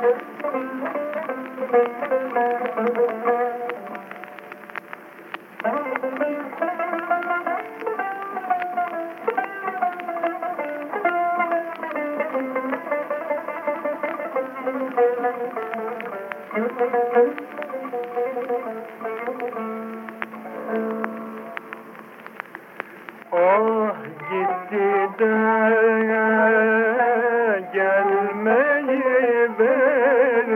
Oh, you did that.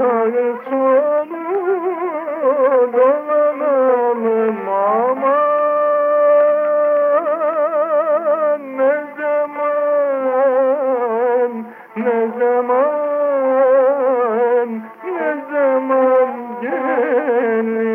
Sağı solu dolanalım Ne zaman, ne zaman, ne zaman gelir